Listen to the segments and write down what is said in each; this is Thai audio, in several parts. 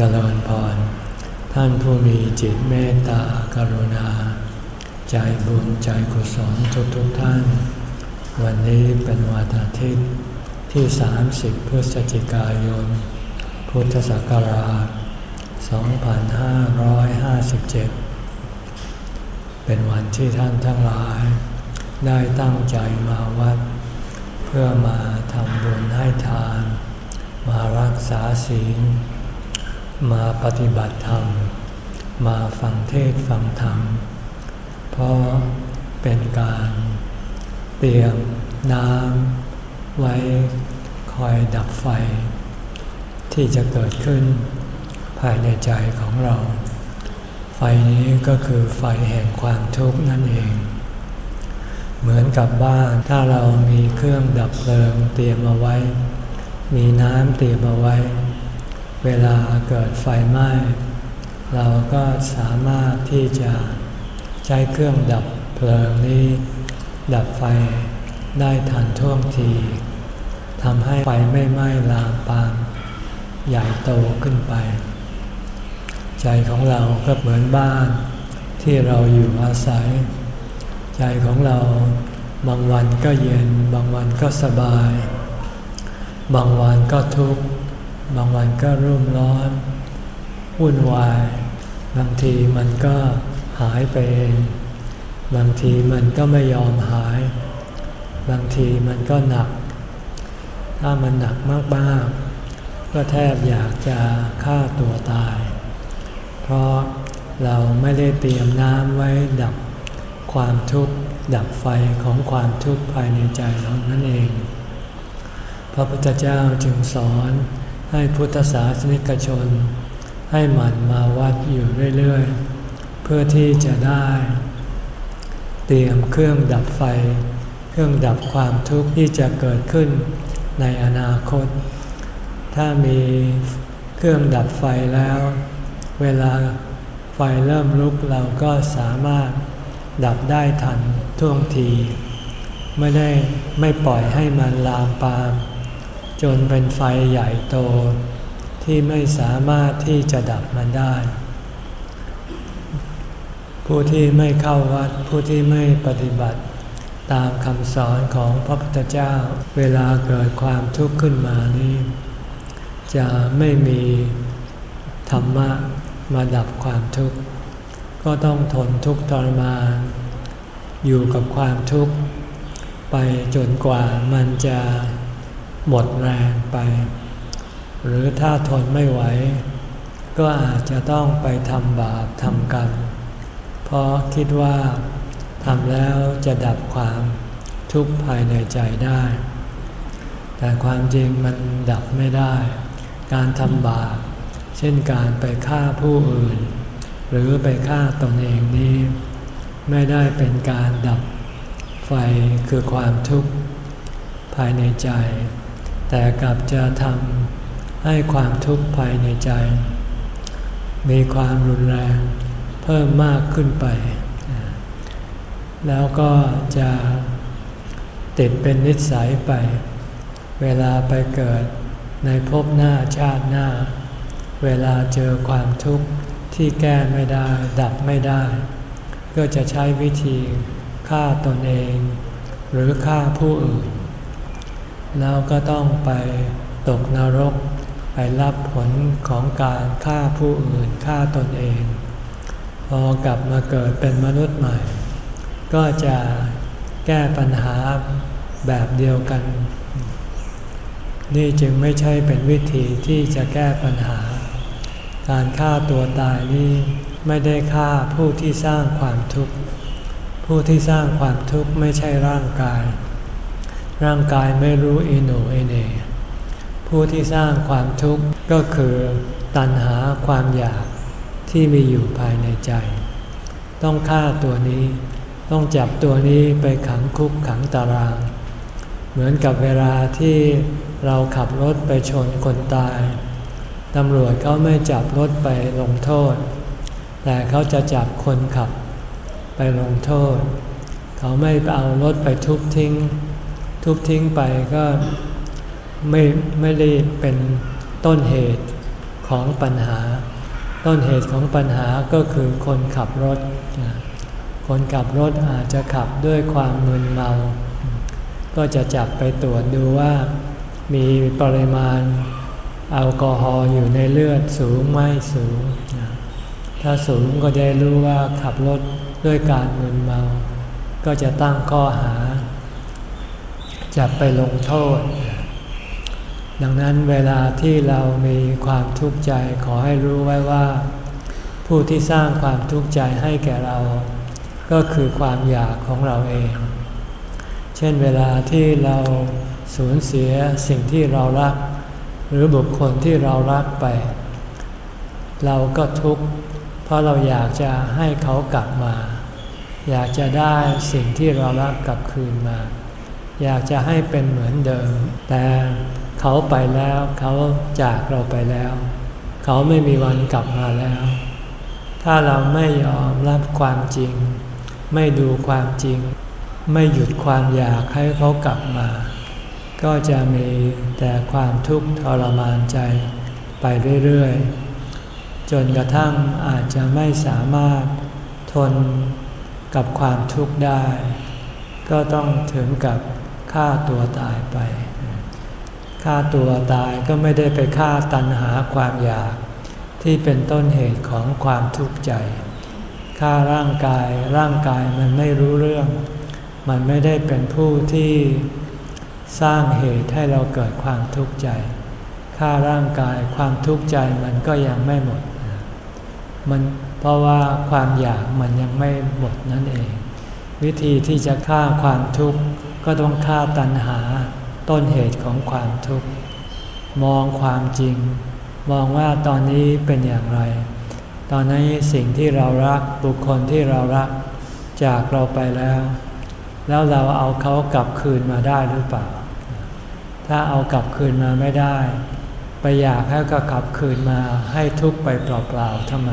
เจริญพร ท่านผู้มีจิตเมตตากรุณา ใจบุญใจกุศลทุกทุกท่าน วันนี้เป็นวันอาทิตย์ที่ 30 พฤศจิกายน พุทธศักราช 2557 เป็นวันที่ท่านทั้งหลาย ได้ตั้งใจมาวัด เพื่อมาทำบุญให้ทาน มารักษาศีล มาปฏิบัติธรรม มาฟังเทศฟังธรรม เพราะเป็นการเตรียมน้ำไว้คอยดับไฟ ที่จะเกิดขึ้นภายในใจของเรา ไฟนี้ก็คือไฟแห่งความทุกข์นั่นเอง เหมือนกับบ้านถ้าเรามีเครื่องดับเพลิงเตรียมเอาไว้ มีน้ำเตรียมเอาไว้ เวลาเกิดไฟไหม้ เราก็สามารถที่จะใช้เครื่องดับเพลิงนี้ ดับไฟได้ทันท่วงทีทำให้ไฟไม่ไหม้ลามปามใหญ่โตขึ้นไป ใจของเราก็เหมือนบ้านที่เราอยู่อาศัย ใจของเราบางวันก็เย็น บางวันก็สบาย บางวันก็ทุกข์ บางวันก็รุ่มร้อนวุ่นวาย บางทีมันก็หายไปเอง บางทีมันก็ไม่ยอมหาย บางทีมันก็หนัก ถ้ามันหนักมากๆ ก็แทบอยากจะฆ่าตัวตาย เพราะเราไม่ได้เตรียมน้ำไว้ดับความทุกข์ดับไฟของความทุกข์ภายในใจเรานั่นเอง พระพุทธเจ้าจึงสอน ให้พุทธศาสนิกชน ให้หมั่นมาวัดอยู่เรื่อยๆ เพื่อที่จะได้ เตรียมเครื่องดับไฟ เครื่องดับความทุกข์ที่จะเกิดขึ้นในอนาคต ถ้ามีเครื่องดับไฟแล้ว เวลาไฟเริ่มลุกเราก็สามารถดับได้ทันท่วงที ไม่ได้ไม่ปล่อยให้มันลามปาม จนเป็นไฟใหญ่โตที่ไม่สามารถที่จะดับมันได้ ผู้ที่ไม่เข้าวัดผู้ที่ไม่ปฏิบัติ ตามคำสอนของพระพุทธเจ้า เวลาเกิดความทุกข์ขึ้นมานี้ จะไม่มีธรรมะมาดับความทุกข์ ก็ต้องทนทุกข์ทรมานอยู่กับความทุกข์ ไปจนกว่ามันจะ หมดแรงไป หรือถ้าทนไม่ไหว ก็อาจจะต้องไปทำบาปทำกรรม เพราะคิดว่าทำแล้วจะดับความทุกข์ภายในใจได้ แต่ความจริงมันดับไม่ได้ การทำบาป เช่นการไปฆ่าผู้อื่น หรือไปฆ่าตนเองนี้ ไม่ได้เป็นการดับไฟคือความทุกข์ภายในใจ แต่กลับจะทำให้ความทุกข์ภายในใจ มีความรุนแรงเพิ่มมากขึ้นไป แล้วก็จะติดเป็นนิสัยไป เวลาไปเกิดในภพหน้าชาติหน้า เวลาเจอความทุกข์ที่แก้ไม่ได้ ดับไม่ได้ ก็จะใช้วิธีฆ่าตนเอง หรือฆ่าผู้อื่น แล้วก็ต้องไปตกนรก ไปรับผลของการฆ่าผู้อื่นฆ่าตนเอง พอกลับมาเกิดเป็นมนุษย์ใหม่ ก็จะแก้ปัญหาแบบเดียวกัน นี่จึงไม่ใช่เป็นวิธีที่จะแก้ปัญหา การฆ่าตัวตายนี่ไม่ได้ฆ่าผู้ที่สร้างความทุกข์ ผู้ที่สร้างความทุกข์ไม่ใช่ร่างกาย ร่างกายไม่รู้อิโนเอเน ผู้ที่สร้างความทุกข์ก็คือตัณหาความอยากที่มีอยู่ภายในใจ ต้องฆ่าตัวนี้ ต้องจับตัวนี้ไปขังคุกขังตาราง เหมือนกับเวลาที่เราขับรถไปชนคนตาย ตำรวจเขาไม่จับรถไปลงโทษ แต่เขาจะจับคนขับไปลงโทษ เขาไม่เอารถไปทุบทิ้ง ทุบทิ้งไปก็ไม่ไม่ได้เป็นต้นเหตุของปัญหา ต้นเหตุของปัญหาก็คือคนขับรถ คนขับรถอาจจะขับด้วยความมึนเมา ก็จะจับไปตรวจดูว่า มีปริมาณแอลกอฮอล์อยู่ในเลือดสูงไม่สูง ถ้าสูงก็จะรู้ว่าขับรถด้วยการมึนเมา ก็จะตั้งข้อหา จะไปลงโทษ ดังนั้นเวลาที่เรามีความทุกข์ใจขอให้รู้ไว้ว่า ผู้ที่สร้างความทุกข์ใจให้แก่เรา ก็คือความอยากของเราเอง เช่นเวลาที่เราสูญเสียสิ่งที่เรารัก หรือบุคคลที่เรารักไป เราก็ทุกข์เพราะเราอยากจะให้เขากลับมา อยากจะได้สิ่งที่เรารักกลับคืนมา อยากจะให้เป็นเหมือนเดิม แต่เขาไปแล้วเขาจากเราไปแล้ว เขาไม่มีวันกลับมาแล้ว ถ้าเราไม่ยอมรับความจริง ไม่ดูความจริง ไม่หยุดความอยากให้เขากลับมา ก็จะมีแต่ความทุกข์ทรมานใจไปเรื่อยๆ จนกระทั่งอาจจะไม่สามารถทนกับความทุกข์ได้ ก็ต้องถึงกับ ฆ่าตัวตายไป ฆ่าตัวตายก็ไม่ได้ไปฆ่าตัณหาความอยาก ที่เป็นต้นเหตุของความทุกข์ใจ ฆ่าร่างกาย ร่างกายมันไม่รู้เรื่อง มันไม่ได้เป็นผู้ที่สร้างเหตุให้เราเกิดความทุกข์ใจ ฆ่าร่างกายความทุกข์ใจมันก็ยังไม่หมด มันเพราะว่าความอยากมันยังไม่หมดนั่นเอง วิธีที่จะฆ่าความทุกข์ ก็ต้องฆ่าตัณหาต้นเหตุของความทุกข์ มองความจริง มองว่าตอนนี้เป็นอย่างไร ตอนนี้สิ่งที่เรารักบุคคลที่เรารักจากเราไปแล้ว แล้วเราเอาเขากลับคืนมาได้หรือเปล่า ถ้าเอากลับคืนมาไม่ได้ ไปอยากให้ก็กลับคืนมาให้ทุกไปเปล่าๆทำไม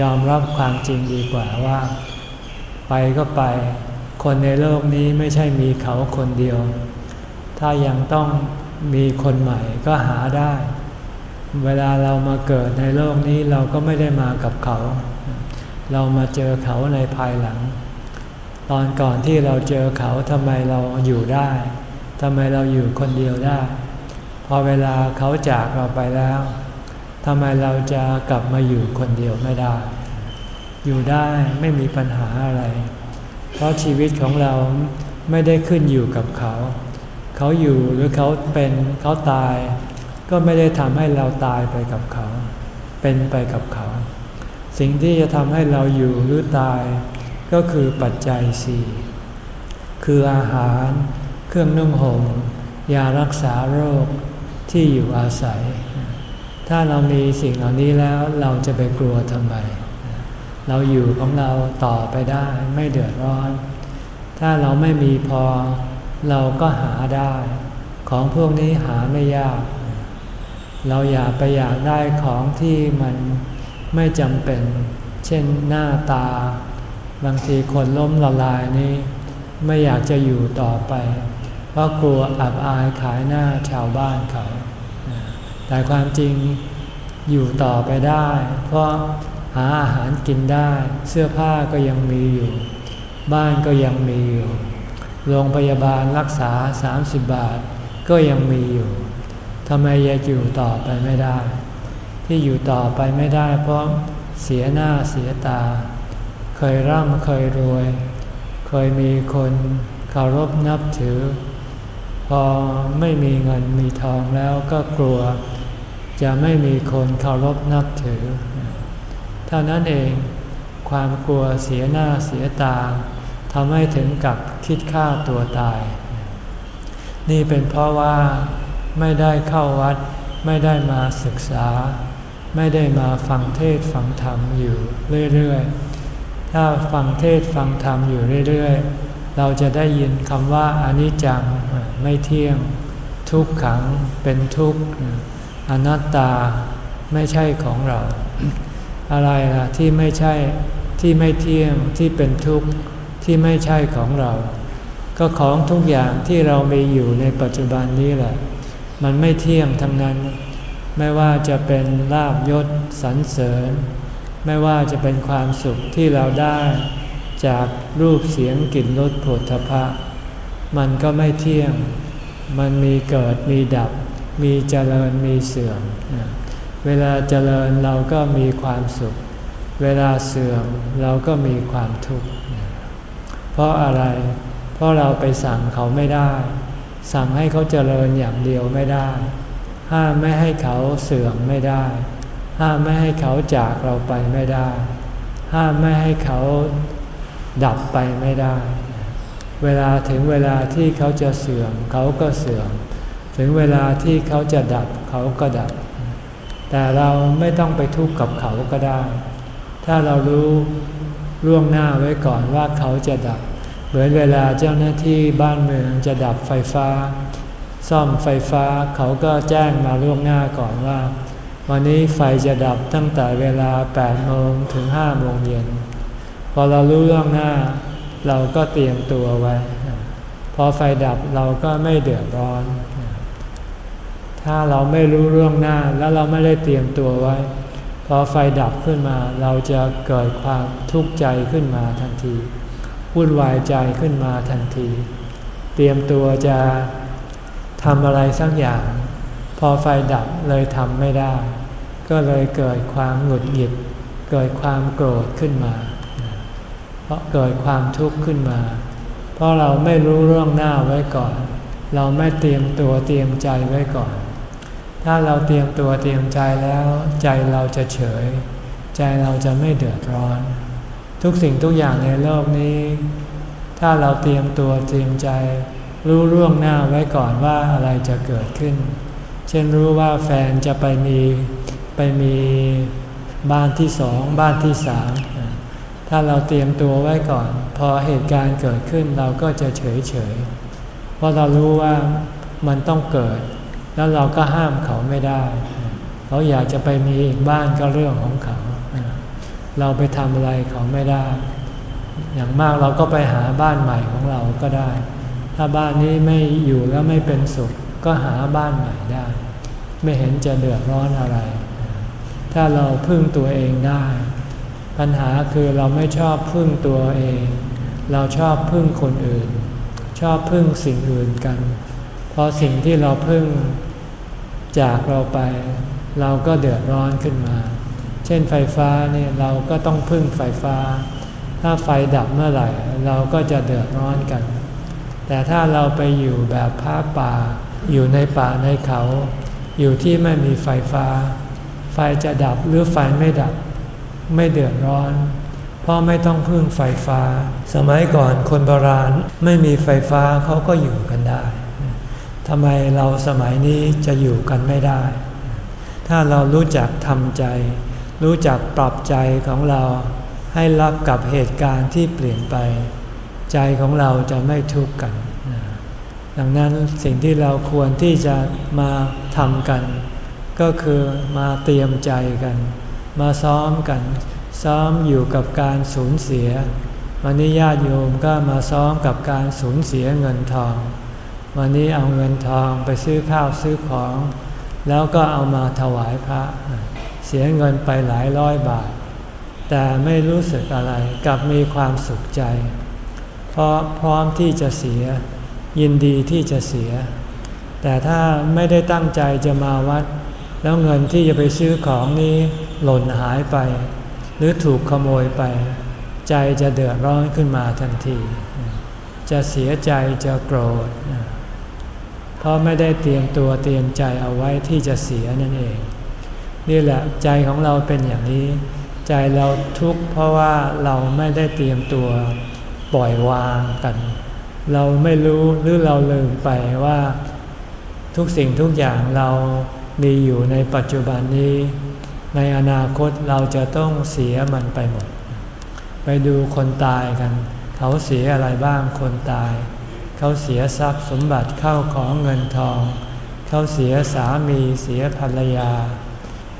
ยอมรับความจริงดีกว่าว่า ไปก็ไป คนในโลกนี้ไม่ใช่มีเขาคนเดียว ถ้ายังต้องมีคนใหม่ก็หาได้ เวลาเรามาเกิดในโลกนี้เราก็ไม่ได้มากับเขา เรามาเจอเขาในภายหลัง ตอนก่อนที่เราเจอเขาทำไมเราอยู่ได้ทำไมเราอยู่คนเดียวได้ พอเวลาเขาจากเราไปแล้วทำไมเราจะกลับมาอยู่คนเดียวไม่ได้ อยู่ได้ไม่มีปัญหาอะไร เพราะชีวิตของเราไม่ได้ขึ้นอยู่กับเขา เขาอยู่หรือเขาเป็นเขาตาย ก็ไม่ได้ทำให้เราตายไปกับเขา เป็นไปกับเขา สิ่งที่จะทำให้เราอยู่หรือตาย ก็คือปัจจัยสี่คืออาหาร เครื่องนุ่งห่มยารักษาโรคที่อยู่อาศัย ถ้าเรามีสิ่งเหล่านี้แล้วเราจะไปกลัวทำไม เราอยู่ของเราต่อไปได้ไม่เดือดร้อน ถ้าเราไม่มีพอเราก็หาได้ ของพวกนี้หาไม่ยาก เราอย่าไปอยากได้ของที่มันไม่จำเป็น เช่นหน้าตา บางทีคนล้มละลายนี่ไม่อยากจะอยู่ต่อไป เพราะกลัวอับอายขายหน้าชาวบ้านเขา แต่ความจริงอยู่ต่อไปได้ เพราะ หาอาหารกินได้ เสื้อผ้าก็ยังมีอยู่ บ้านก็ยังมีอยู่ โรงพยาบาลรักษา 30 บาทก็ยังมีอยู่ทำไมยังอยู่ต่อไปไม่ได้ ที่อยู่ต่อไปไม่ได้ เพราะเสียหน้าเสียตา เคยร่ำเคยรวย เคยมีคนเคารพนับถือ พอไม่มีเงินมีทองแล้วก็กลัว จะไม่มีคนเคารพนับถือ เท่านั้นเอง ความกลัวเสียหน้าเสียตาทำให้ถึงกับคิดฆ่าตัวตาย นี่เป็นเพราะว่าไม่ได้เข้าวัด ไม่ได้มาศึกษา ไม่ได้มาฟังเทศฟังธรรมอยู่เรื่อยๆ ถ้าฟังเทศฟังธรรมอยู่เรื่อยๆ เราจะได้ยินคำว่าอนิจจังไม่เที่ยง ทุกขังเป็นทุกข์อนัตตาไม่ใช่ของเรา อะไรล่ะที่ไม่ใช่ที่ไม่เที่ยงที่เป็นทุกข์ที่ไม่ใช่ของเรา ก็ของทุกอย่างที่เรามีอยู่ในปัจจุบันนี้แหละ มันไม่เที่ยงทั้งนั้น ไม่ว่าจะเป็นลาบยศสรรเสริญ ไม่ว่าจะเป็นความสุขที่เราได้จากรูปเสียงกลิ่นรสผลทพะ มันก็ไม่เที่ยง มันมีเกิดมีดับ มีเจริญมีเสื่อม เวลาเจริญเราก็มีความสุข เวลาเสื่อมเราก็มีความทุกข์ เพราะอะไร เพราะเราไปสั่งเขาไม่ได้ สั่งให้เขาเจริญอย่างเดียวไม่ได้ ห้ามไม่ให้เขาเสื่อมไม่ได้ ห้ามไม่ให้เขาจากเราไปไม่ได้ ห้ามไม่ให้เขาดับไปไม่ได้ เวลาถึงเวลาที่เขาจะเสื่อมเขาก็เสื่อม ถึงเวลาที่เขาจะดับเขาก็ดับ แต่เราไม่ต้องไปทุกข์กับเขาก็ได้ ถ้าเรารู้ล่วงหน้าไว้ก่อนว่าเขาจะดับ เหมือนเวลาเจ้าหน้าที่บ้านเมืองจะดับไฟฟ้า ซ่อมไฟฟ้าเขาก็แจ้งมาล่วงหน้าก่อนว่า วันนี้ไฟจะดับตั้งแต่เวลา8โมงถึง5โมงเย็น พอเรารู้เรื่องหน้า เราก็เตรียมตัวไว้ พอไฟดับเราก็ไม่เดือดร้อน ถ้าเราไม่รู้เรื่องหน้าแล้วเราไม่ได้เตรียมตัวไว้ พอไฟดับขึ้นมาเราจะเกิดความทุกข์ใจขึ้นมาทันทีวุ่นวายใจขึ้นมาทันที เตรียมตัวจะทำอะไรสักอย่าง พอไฟดับเลยทำไม่ได้ ก็เลยเกิดความหงุดหงิด เกิดความโกรธขึ้นมา เพราะเกิดความทุกข์ขึ้นมา เพราะเราไม่รู้เรื่องหน้าไว้ก่อน เราไม่เตรียมตัวเตรียมใจไว้ก่อน ถ้าเราเตรียมตัวเตรียมใจแล้ว ใจเราจะเฉย ใจเราจะไม่เดือดร้อน ทุกสิ่งทุกอย่างในโลกนี้ ถ้าเราเตรียมตัวเตรียมใจ รู้เรื่องหน้าไว้ก่อนว่าอะไรจะเกิดขึ้น เช่นรู้ว่าแฟนจะไปมีไปมีบ้านที่สองบ้านที่สามถ้าเราเตรียมตัวไว้ก่อน พอเหตุการณ์เกิดขึ้นเราก็จะเฉยเฉยเพราะเรารู้ว่ามันต้องเกิด แล้วเราก็ห้ามเขาไม่ได้ เขาอยากจะไปมีอีกบ้านก็เรื่องของเขา เราไปทำอะไรเขาไม่ได้ อย่างมากเราก็ไปหาบ้านใหม่ของเราก็ได้ ถ้าบ้านนี้ไม่อยู่แล้วไม่เป็นสุข ก็หาบ้านใหม่ได้ ไม่เห็นจะเดือดร้อนอะไร ถ้าเราพึ่งตัวเองได้ ปัญหาคือเราไม่ชอบพึ่งตัวเอง เราชอบพึ่งคนอื่น ชอบพึ่งสิ่งอื่นกันพอสิ่งที่เราพึ่ง จากเราไป เราก็เดือดร้อนขึ้นมา เช่นไฟฟ้านี่เราก็ต้องพึ่งไฟฟ้า ถ้าไฟดับเมื่อไหร่เราก็จะเดือดร้อนกัน แต่ถ้าเราไปอยู่แบบภาป่า อยู่ในป่าในเขา อยู่ที่ไม่มีไฟฟ้า ไฟจะดับหรือไฟไม่ดับ ไม่เดือดร้อนเพราะไม่ต้องพึ่งไฟฟ้า สมัยก่อนคนโบราณไม่มีไฟฟ้าเขาก็อยู่กันได้ ทำไมเราสมัยนี้จะอยู่กันไม่ได้ ถ้าเรารู้จักทำใจ รู้จักปรับใจของเราให้รับกับเหตุการณ์ที่เปลี่ยนไป ใจของเราจะไม่ทุกข์กัน ดังนั้นสิ่งที่เราควรที่จะมาทำกัน ก็คือมาเตรียมใจกัน มาซ้อมกัน ซ้อมอยู่กับการสูญเสียวันนี้ญาติโยมก็มาซ้อมกับการสูญเสียเงินทอง วันนี้เอาเงินทองไปซื้อข้าวซื้อของ แล้วก็เอามาถวายพระ เสียเงินไปหลายร้อยบาท แต่ไม่รู้สึกอะไรกลับมีความสุขใจ เพราะพร้อมที่จะเสีย ยินดีที่จะเสีย แต่ถ้าไม่ได้ตั้งใจจะมาวัด แล้วเงินที่จะไปซื้อของนี้หล่นหายไป หรือถูกขโมยไป ใจจะเดือดร้อนขึ้นมาทันที จะเสียใจจะโกรธ เพราะไม่ได้เตรียมตัวเตรียมใจเอาไว้ที่จะเสียนั่นเอง นี่แหละใจของเราเป็นอย่างนี้ ใจเราทุกข์เพราะว่าเราไม่ได้เตรียมตัวปล่อยวางกัน เราไม่รู้หรือเราลืมไปว่า ทุกสิ่งทุกอย่างเรามีอยู่ในปัจจุบันนี้ ในอนาคตเราจะต้องเสียมันไปหมด ไปดูคนตายกัน เขาเสียอะไรบ้างคนตาย เขาเสียทรัพย์สมบัติเข้าของเงินทอง เขาเสียสามีเสียภรรยา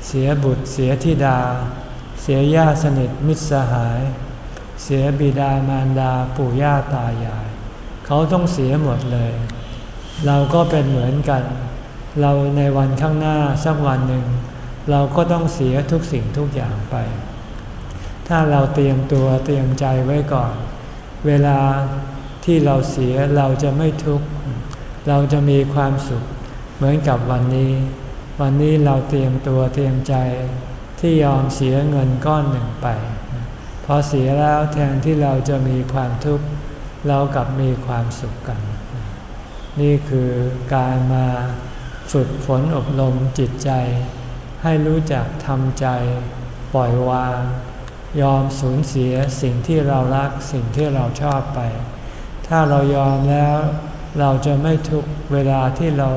เสียบุตรเสียธิดา เสียญาติสนิทมิตรสหาย เสียบิดามารดาปู่ย่าตายาย เขาต้องเสียหมดเลย เราก็เป็นเหมือนกัน เราในวันข้างหน้าสักวันหนึ่ง เราก็ต้องเสียทุกสิ่งทุกอย่างไป ถ้าเราเตรียมตัวเตรียมใจไว้ก่อน เวลา ที่เราเสียเราจะไม่ทุกข์เราจะมีความสุข เหมือนกับวันนี้ วันนี้เราเตรียมตัวเตรียมใจที่ยอมเสียเงินก้อนหนึ่งไป พอเสียแล้วแทนที่เราจะมีความทุกข์เรากลับมีความสุขกัน นี่คือการมาฝึกฝนอบรมจิตใจ ให้รู้จักทำใจปล่อยวาง ยอมสูญเสียสิ่งที่เรารักสิ่งที่เราชอบไป ถ้าเรายอมแล้วเราจะไม่ทุกเวลาที่เรา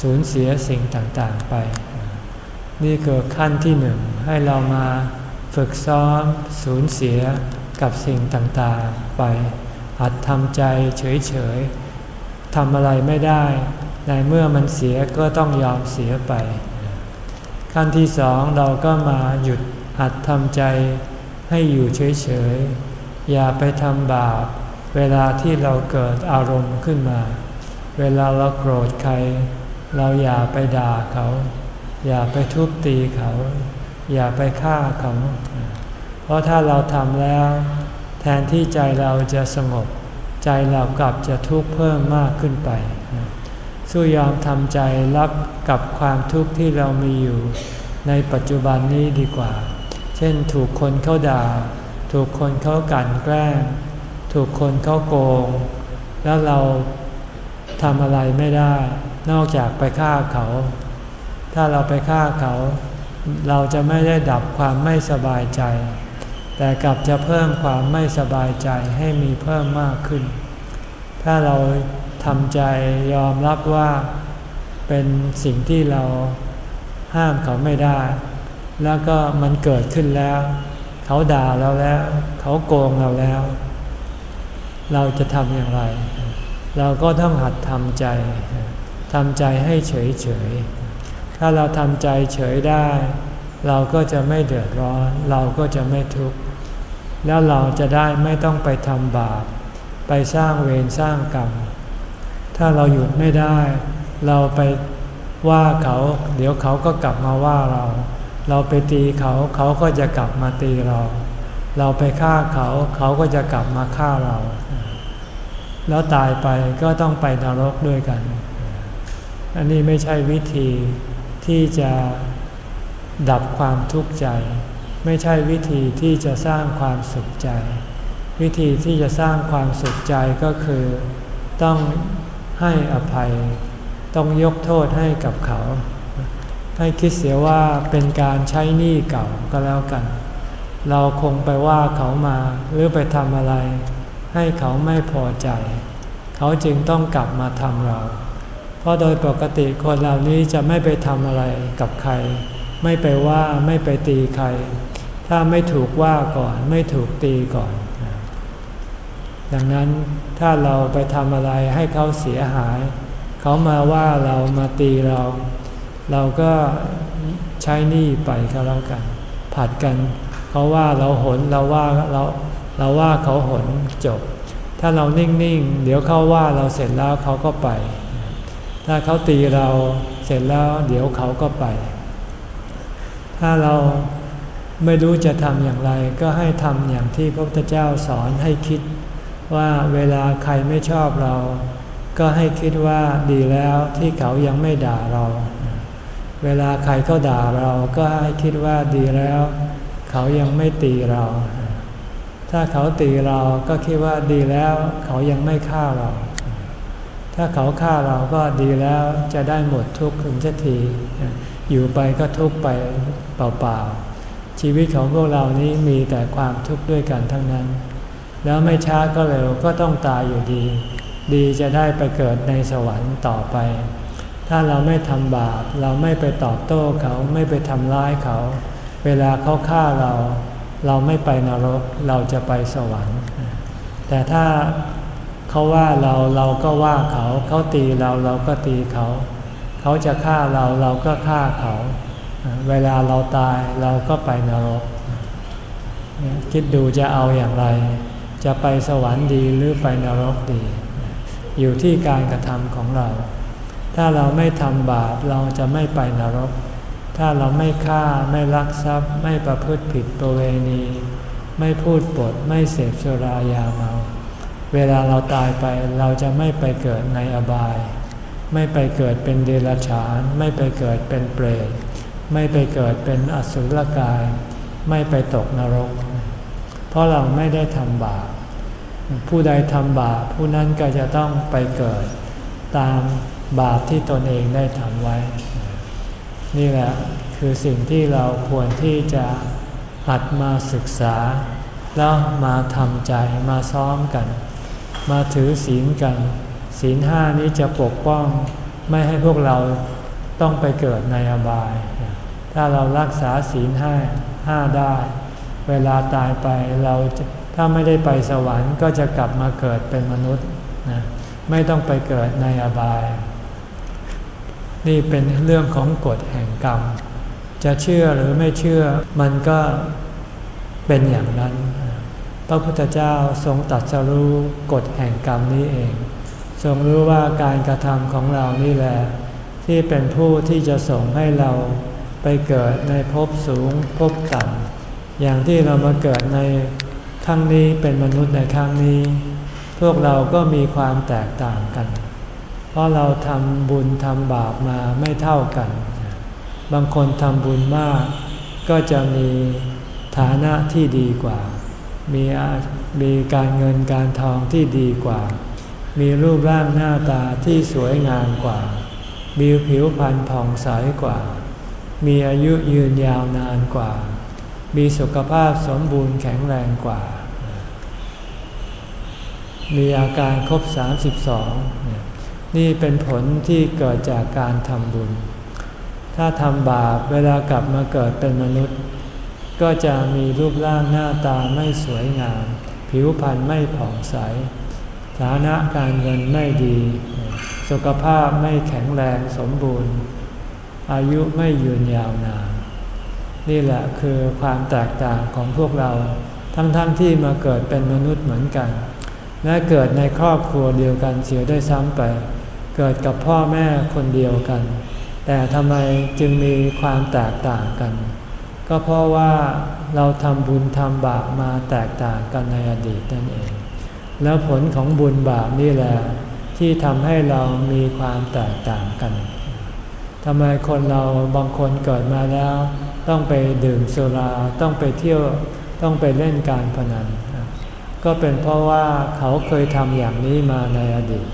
สูญเสียสิ่งต่างๆไป นี่คือขั้นที่หนึ่งให้เรามาฝึกซ้อมสูญเสียกับสิ่งต่างๆไป หัดทำใจเฉยๆทำอะไรไม่ได้ ในเมื่อมันเสียก็ต้องยอมเสียไป ขั้นที่สองเราก็มาหยุดหัดทำใจให้อยู่เฉยๆ อย่าไปทำบาป เวลาที่เราเกิดอารมณ์ขึ้นมา เวลาเราโกรธใคร เราอย่าไปด่าเขา อย่าไปทุบตีเขา อย่าไปฆ่าเขา เพราะถ้าเราทำแล้ว แทนที่ใจเราจะสงบ ใจเรากลับจะทุกข์เพิ่มมากขึ้นไป สู้ยอมทำใจรับกับความทุกข์ที่เรามีอยู่ ในปัจจุบันนี้ดีกว่า เช่นถูกคนเขาด่า ถูกคนเขากันแกล้ง ถูกคนเขาโกง แล้วเราทำอะไรไม่ได้ นอกจากไปฆ่าเขา ถ้าเราไปฆ่าเขา เราจะไม่ได้ดับความไม่สบายใจ แต่กลับจะเพิ่มความไม่สบายใจให้มีเพิ่มมากขึ้น ถ้าเราทำใจยอมรับว่าเป็นสิ่งที่เราห้ามเขาไม่ได้ แล้วก็มันเกิดขึ้นแล้ว เขาด่าเราแล้ว เขาโกงเราแล้ว เราจะทำอย่างไร เราก็ต้องหัดทำใจทำใจให้เฉยเฉย ถ้าเราทำใจเฉยได้ เราก็จะไม่เดือดร้อน เราก็จะไม่ทุกข์ แล้วเราจะได้ไม่ต้องไปทำบาป ไปสร้างเวรสร้างกรรม ถ้าเราหยุดไม่ได้ เราไปว่าเขา เดี๋ยวเขาก็กลับมาว่าเรา เราไปตีเขา เขาก็จะกลับมาตีเรา เราไปฆ่าเขาเขาก็จะกลับมาฆ่าเรา แล้วตายไปก็ต้องไปนรกด้วยกัน อันนี้ไม่ใช่วิธีที่จะดับความทุกข์ใจ ไม่ใช่วิธีที่จะสร้างความสุขใจ วิธีที่จะสร้างความสุขใจก็คือ ต้องให้อภัย ต้องยกโทษให้กับเขา ให้คิดเสียว่าเป็นการใช้หนี้เก่าก็แล้วกัน เราคงไปว่าเขามาหรือไปทำอะไร ให้เขาไม่พอใจ เขาจึงต้องกลับมาทำเรา เพราะโดยปกติคนเหล่านี้จะไม่ไปทำอะไรกับใคร ไม่ไปว่าไม่ไปตีใคร ถ้าไม่ถูกว่าก่อน ไม่ถูกตีก่อน ดังนั้นถ้าเราไปทำอะไรให้เขาเสียหาย เขามาว่าเรามาตีเรา เราก็ใช้หนี้ไปก็แล้วกัน ผัดกัน เขาว่าเราหนเราว่าเราเราว่าเขาหนจบ ถ้าเรานิ่งๆ เดี๋ยวเขาว่าเราเสร็จแล้วเขาก็ไป ถ้าเขาตีเราเสร็จแล้วเดี๋ยวเขาก็ไป ถ้าเราไม่รู้จะทำอย่างไรก็ให้ทำอย่างที่พระพุทธเจ้าสอนให้คิดว่าเวลาใครไม่ชอบเรา ก็ให้คิดว่าดีแล้วที่เขายังไม่ด่าเรา เวลาใครเขาด่าเราก็ให้คิดว่าดีแล้ว เขายังไม่ตีเรา ถ้าเขาตีเราก็คิดว่าดีแล้วเขายังไม่ฆ่าเรา ถ้าเขาฆ่าเราก็ดีแล้วจะได้หมดทุกข์ถึงจะที อยู่ไปก็ทุกข์ไปเปล่าๆ ชีวิตของพวกเรานี้มีแต่ความทุกข์ด้วยกันทั้งนั้น แล้วไม่ช้าก็เร็วก็ต้องตายอยู่ดี ดีจะได้ไปเกิดในสวรรค์ต่อไป ถ้าเราไม่ทำบาปเราไม่ไปตอบโต้เขาไม่ไปทำร้ายเขา เวลาเขาฆ่าเราเราไม่ไปนรกเราจะไปสวรรค์ แต่ถ้าเขาว่าเราเราก็ว่าเขา เขาตีเราเราก็ตีเขา เขาจะฆ่าเราเราก็ฆ่าเขา เวลาเราตายเราก็ไปนรก คิดดูจะเอาอย่างไร จะไปสวรรค์ดีหรือไปนรกดี อยู่ที่การกระทำของเรา ถ้าเราไม่ทำบาปเราจะไม่ไปนรก ถ้าเราไม่ฆ่าไม่ลักทรัพย์ ไม่ประพฤติผิดประเวณี ไม่พูดปดไม่เสพสุรายาเมา เวลาเราตายไปเราจะไม่ไปเกิดในอบาย ไม่ไปเกิดเป็นเดรัจฉาน ไม่ไปเกิดเป็นเปรตไม่ไปเกิดเป็นอสุรกาย ไม่ไปตกนรก เพราะเราไม่ได้ทำบาปผู้ใดทำบาปผู้นั้นก็จะต้องไปเกิด ตามบาปที่ตนเองได้ทำไว้ นี่แหละคือสิ่งที่เราควรที่จะหัดมาศึกษา แล้วมาทำใจมาซ้อมกัน มาถือศีลกัน ศีลห้านี้จะปกป้องไม่ให้พวกเราต้องไปเกิดในอบาย ถ้าเรารักษาศีลห้าห้าได้ เวลาตายไปเราถ้าไม่ได้ไปสวรรค์ก็จะกลับมาเกิดเป็นมนุษย์นะไม่ต้องไปเกิดในอบาย นี่เป็นเรื่องของกฎแห่งกรรม จะเชื่อหรือไม่เชื่อมันก็เป็นอย่างนั้น พระพุทธเจ้าทรงตัดสรู้กฎแห่งกรรมนี้เอง ทรงรู้ว่าการกระทำของเรานี่แหละที่เป็นผู้ที่จะส่งให้เราไปเกิดในภพสูงภพต่ำอย่างที่เรามาเกิดในครั้งนี้เป็นมนุษย์ในครั้งนี้ พวกเราก็มีความแตกต่างกัน ราะเราทำบุญทำบาปมาไม่เท่ากัน บางคนทำบุญมากก็จะมีฐานะที่ดีกว่า มีมีการเงินการทองที่ดีกว่า มีรูปร่างหน้าตาที่สวยงามกว่า มีผิวพรรณผ่องใสกว่า มีอายุยืนยาวนานกว่า มีสุขภาพสมบูรณ์แข็งแรงกว่า มีอาการครบ 32 นี่เป็นผลที่เกิดจากการทำบุญ ถ้าทำบาปเวลากลับมาเกิดเป็นมนุษย์ ก็จะมีรูปร่างหน้าตาไม่สวยงาม ผิวพรรณไม่ผ่องใส ฐานะการเงินไม่ดี สุขภาพไม่แข็งแรงสมบูรณ์ อายุไม่ยืนยาวนาน นี่แหละคือความแตกต่างของพวกเรา ทั้งๆทที่มาเกิดเป็นมนุษย์เหมือนกัน และเกิดในครอบครัวเดียวกันเสียได้ซ้ำไป เกิดกับพ่อแม่คนเดียวกัน แต่ทำไมจึงมีความแตกต่างกัน ก็เพราะว่าเราทำบุญทำบาปมาแตกต่างกันในอดีตนั่นเอง แล้วผลของบุญบาปนี่แหละที่ทำให้เรามีความแตกต่างกันทำไมคนเราบางคนเกิดมาแล้ว ต้องไปดื่มสุราต้องไปเที่ยวต้องไปเล่นการพนัน ก็เป็นเพราะว่าเขาเคยทำอย่างนี้มาในอดีต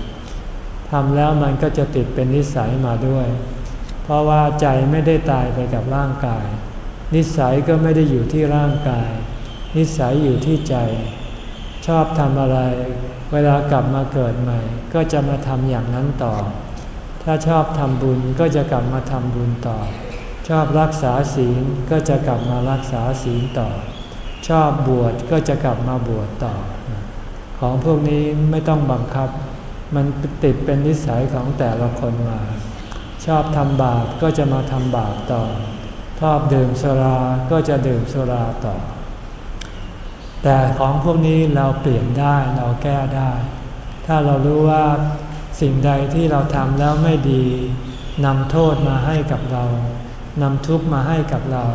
ทำแล้วมันก็จะติดเป็นนิสัยมาด้วย เพราะว่าใจไม่ได้ตายไปกับร่างกาย นิสัยก็ไม่ได้อยู่ที่ร่างกาย นิสัยอยู่ที่ใจ ชอบทำอะไร เวลากลับมาเกิดใหม่ ก็จะมาทำอย่างนั้นต่อ ถ้าชอบทำบุญก็จะกลับมาทำบุญต่อ ชอบรักษาศีลก็จะกลับมารักษาศีลต่อ ชอบบวชก็จะกลับมาบวชต่อ ของพวกนี้ไม่ต้องบังคับ มันติดเป็นนิสัยของแต่ละคนมา ชอบทำบาปก็จะมาทำบาปต่อ ชอบดื่มสุราก็จะดื่มสุราต่อ แต่ของพวกนี้เราเปลี่ยนได้เราแก้ได้ ถ้าเรารู้ว่าสิ่งใดที่เราทำแล้วไม่ดีนำโทษมาให้กับเรานำทุกข์มาให้กับเรา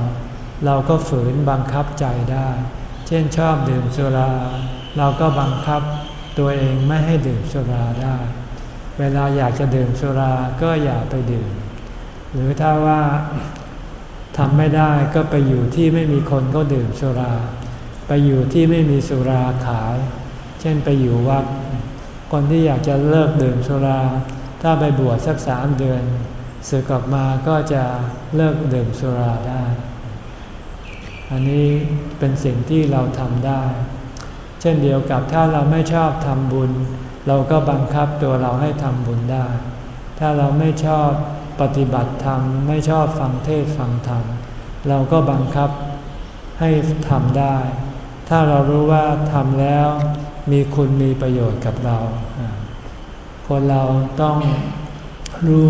เราก็ฝืนบังคับใจได้ เช่นชอบดื่มสุรา เราก็บังคับ ตัวเองไม่ให้ดื่มสุราได้ เวลาอยากจะดื่มสุราก็อย่าไปดื่ม หรือถ้าว่าทำไม่ได้ก็ไปอยู่ที่ไม่มีคนก็ดื่มสุรา ไปอยู่ที่ไม่มีสุราขาย เช่นไปอยู่วัด คนที่อยากจะเลิกดื่มสุรา ถ้าไปบวชสักสามเดือนสึกออกมาก็จะเลิกดื่มสุราได้ อันนี้เป็นสิ่งที่เราทำได้ เช่นเดียวกับถ้าเราไม่ชอบทำบุญ เราก็บังคับตัวเราให้ทำบุญได้ ถ้าเราไม่ชอบปฏิบัติธรรมไม่ชอบฟังเทศฟังธรรม เราก็บังคับให้ทำได้ ถ้าเรารู้ว่าทำแล้วมีคุณมีประโยชน์กับเรา คนเราต้องรู้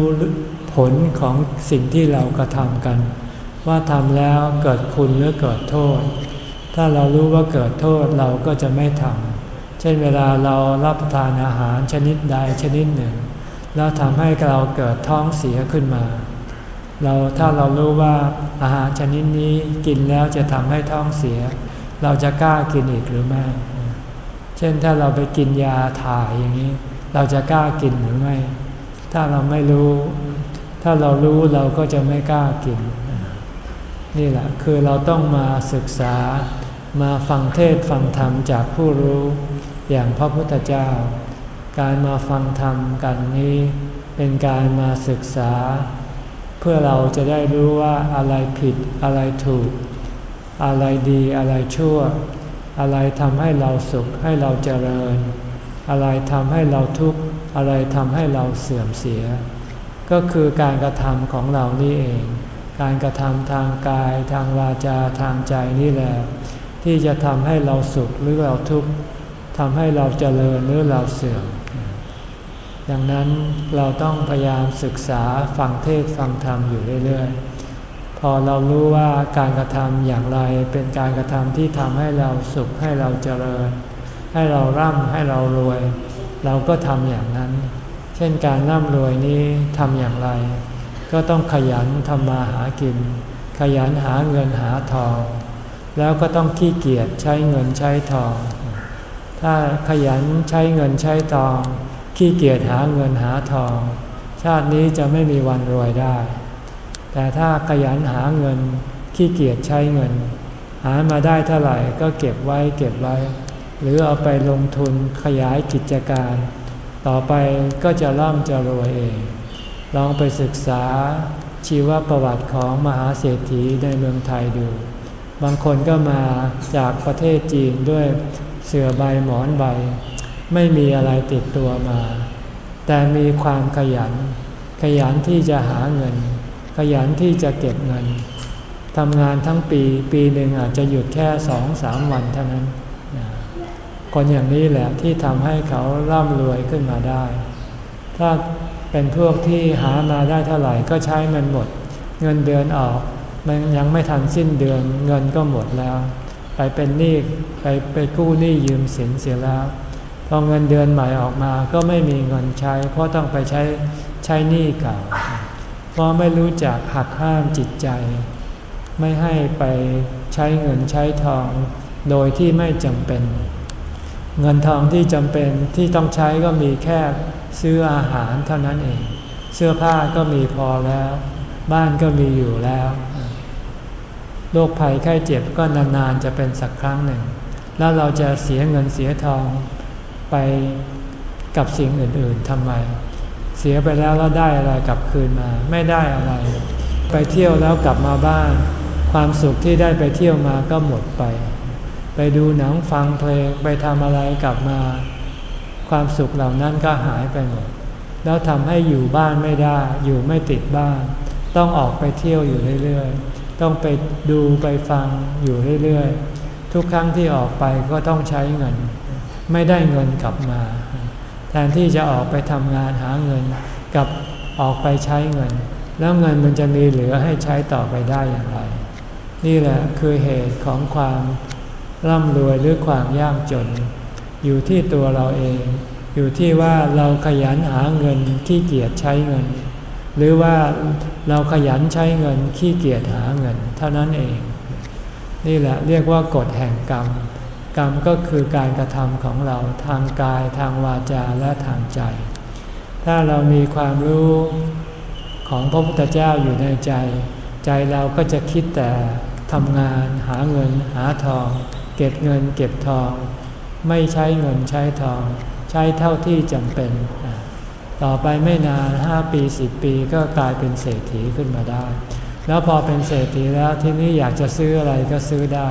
ผลของสิ่งที่เรากระทำกัน ว่าทำแล้วเกิดคุณหรือเกิดโทษ ถ้าเรารู้ว่าเกิดโทษเราก็จะไม่ทำ เช่นเวลาเรารับประทานอาหารชนิดใดชนิดหนึ่ง แล้วทำให้เราเกิดท้องเสียขึ้นมา เราถ้าเรารู้ว่าอาหารชนิดนี้กินแล้วจะทำให้ท้องเสีย เราจะกล้ากินอีกหรือไม่ เช่นถ้าเราไปกินยาถ่ายอย่างนี้ เราจะกล้ากินหรือไม่ ถ้าเราไม่รู้ ถ้าเรารู้เราก็จะไม่กล้ากิน นี่แหละคือเราต้องมาศึกษา มาฟังเทศฟังธรรมจากผู้รู้อย่างพระพุทธเจ้า การมาฟังธรรมกันนี้ เป็นการมาศึกษา เพื่อเราจะได้รู้ว่าอะไรผิดอะไรถูก อะไรดีอะไรชั่ว อะไรทำให้เราสุขให้เราเจริญ อะไรทำให้เราทุกข์อะไรทำให้เราเสื่อมเสีย ก็คือการกระทำของเรานี่เอง การกระทำทางกายทางวาจาทางใจนี่แหละ ที่จะทำให้เราสุขหรือเราทุกข์ทำให้เราเจริญหรือเราเสื่อม ดังนั้นเราต้องพยายามศึกษาฟังเทศฟังธรรมอยู่เรื่อยๆ พอเรารู้ว่าการกระทำอย่างไรเป็นการกระทำที่ทำให้เราสุขให้เราเจริญ ให้เราร่ำให้เรารวย เราก็ทำอย่างนั้น เช่นการร่ำรวยนี้ทำอย่างไร ก็ต้องขยันทำมาหากิน ขยันหาเงินหาทอง แล้วก็ต้องขี้เกียจใช้เงินใช้ทอง ถ้าขยันใช้เงินใช้ทอง ขี้เกียจหาเงินหาทอง ชาตินี้จะไม่มีวันรวยได้ แต่ถ้าขยันหาเงินขี้เกียจใช้เงิน หามาได้เท่าไหร่ก็เก็บไว้เก็บไว้ หรือเอาไปลงทุนขยายกิจการ ต่อไปก็จะร่ำจะรวยเอง ลองไปศึกษาชีวประวัติของมหาเศรษฐีในเมืองไทยดู บางคนก็มาจากประเทศจีนด้วยเสื่อใบหมอนใบ ไม่มีอะไรติดตัวมา แต่มีความขยัน ขยันที่จะหาเงิน ขยันที่จะเก็บเงินทำงานทั้งปี ปีหนึ่งอาจจะหยุดแค่สองสามวันเท่านั้น คนอย่างนี้แหละที่ทำให้เขาร่ำรวยขึ้นมาได้ ถ้าเป็นพวกที่หามาได้เท่าไหร่ก็ใช้มันหมด เงินเดือนออก มันยังไม่ทันสิ้นเดือนเงินก็หมดแล้ว ไปเป็นหนี้ไปไปกู้หนี้ยืมสินเสียแล้วพอเงินเดือนใหม่ออกมาก็ไม่มีเงินใช้ เพราะต้องไปใช้ใช้หนี้เก่าเพราะไม่รู้จักหักห้ามจิตใจ ไม่ให้ไปใช้เงินใช้ทองโดยที่ไม่จำเป็น เงินทองที่จำเป็นที่ต้องใช้ก็มีแค่ซื้ออาหารเท่านั้นเอง เสื้อผ้าก็มีพอแล้ว บ้านก็มีอยู่แล้ว โรคภัยไข้เจ็บก็นานๆจะเป็นสักครั้งหนึ่ง แล้วเราจะเสียเงินเสียทองไปกับสิ่งอื่นๆทำไม เสียไปแล้วแล้วได้อะไรกลับคืนมา ไม่ได้อะไร ไปเที่ยวแล้วกลับมาบ้าน ความสุขที่ได้ไปเที่ยวมาก็หมดไป ไปดูหนังฟังเพลงไปทำอะไรกลับมา ความสุขเหล่านั้นก็หายไปหมด แล้วทำให้อยู่บ้านไม่ได้ อยู่ไม่ติดบ้าน ต้องออกไปเที่ยวอยู่เรื่อยๆ ต้องไปดูไปฟังอยู่เรื่อยๆ ทุกครั้งที่ออกไปก็ต้องใช้เงิน ไม่ได้เงินกลับมา แทนที่จะออกไปทำงานหาเงินกับออกไปใช้เงิน แล้วเงินมันจะมีเหลือให้ใช้ต่อไปได้อย่างไร นี่แหละคือเหตุของความร่ำรวยหรือความยากจน อยู่ที่ตัวเราเอง อยู่ที่ว่าเราขยันหาเงินขี้เกียจใช้เงิน หรือว่าเราขยันใช้เงินขี้เกียจหาเงิน เท่านั้นเอง นี่แหละเรียกว่ากฎแห่งกรรม กรรมก็คือการกระทำของเราทางกายทางวาจาและทางใจ ถ้าเรามีความรู้ของพระพุทธเจ้าอยู่ในใจ ใจเราก็จะคิดแต่ทำงานหาเงินหาทอง เก็บเงินเก็บทอง ไม่ใช้เงินใช้ทอง ใช้เท่าที่จำเป็น ต่อไปไม่นานห้าปีสิบปีก็กลายเป็นเศรษฐีขึ้นมาได้ แล้วพอเป็นเศรษฐีแล้วที่นี้อยากจะซื้ออะไรก็ซื้อได้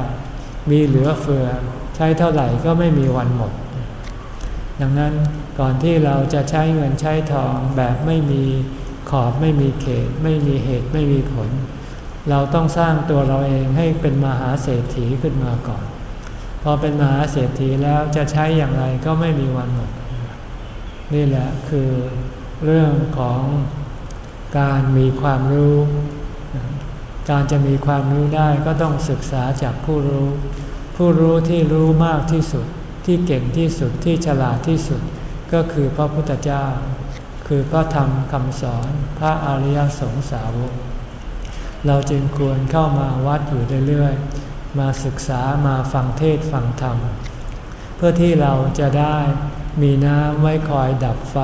มีเหลือเฟือ ใช้เท่าไหร่ก็ไม่มีวันหมด ดังนั้นก่อนที่เราจะใช้เงินใช้ทองแบบไม่มีขอบไม่มีเขต ไม่มีเหตุไม่มีผล เราต้องสร้างตัวเราเองให้เป็นมหาเศรษฐีขึ้นมาก่อน พอเป็นมหาเศรษฐีแล้วจะใช้อย่างไรก็ไม่มีวันหมด นี่แหละคือเรื่องของการมีความรู้ การจะมีความรู้ได้ก็ต้องศึกษาจากผู้รู้ ผู้รู้ที่รู้มากที่สุด ที่เก่งที่สุดที่ฉลาดที่สุด ก็คือพระพุทธเจ้า คือพระธรรมคำสอนพระอริยสงสาวก เราจึงควรเข้ามาวัดอยู่เรื่อยๆ มาศึกษามาฟังเทศฟังธรรม เพื่อที่เราจะได้ มีน้ำไว้คอยดับไฟ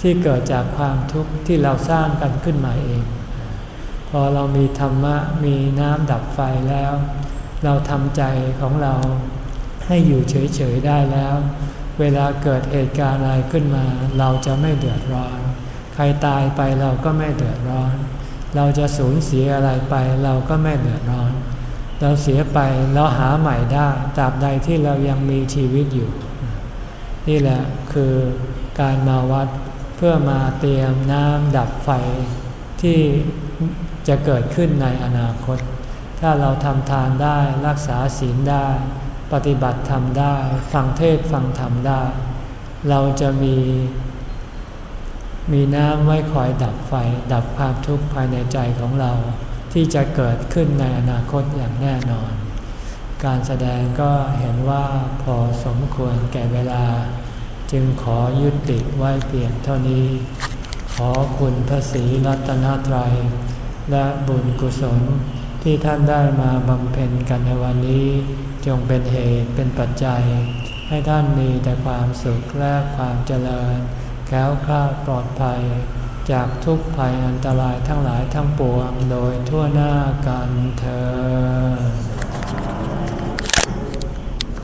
ที่เกิดจากความทุกข์ที่เราสร้างกันขึ้นมาเอง พอเรามีธรรมะมีน้ำดับไฟแล้ว เราทำใจของเราให้อยู่เฉยๆได้แล้ว เวลาเกิดเหตุการณ์อะไรขึ้นมา เราจะไม่เดือดร้อน ใครตายไปเราก็ไม่เดือดร้อน เราจะสูญเสียอะไรไปเราก็ไม่เดือดร้อน เราเสียไปเราหาใหม่ได้ตราบใดที่เรายังมีชีวิตอยู่ นี่แหละคือการมาวัดเพื่อมาเตรียมน้ำดับไฟที่จะเกิดขึ้นในอนาคต ถ้าเราทำทานได้รักษาศีลได้ ปฏิบัติธรรมได้ ฟังเทศฟังธรรมได้ เราจะมี มีน้ำไว้คอยดับไฟ ดับความทุกข์ภายในใจของเรา ที่จะเกิดขึ้นในอนาคตอย่างแน่นอน การแสดงก็เห็นว่าพอสมควรแก่เวลา จึงขอยุติไว้เพียงเท่านี้ ขอคุณพระศรีรัตนตรัย และบุญกุศลที่ท่านได้มาบำเพ็ญกันในวันนี้ จงเป็นเหตุเป็นปัจจัย ให้ท่านมีแต่ความสุขและความเจริญ แก้วคลาดปลอดภัย จากทุกภัยอันตรายทั้งหลายทั้งปวงโดยทั่วหน้ากันเธอ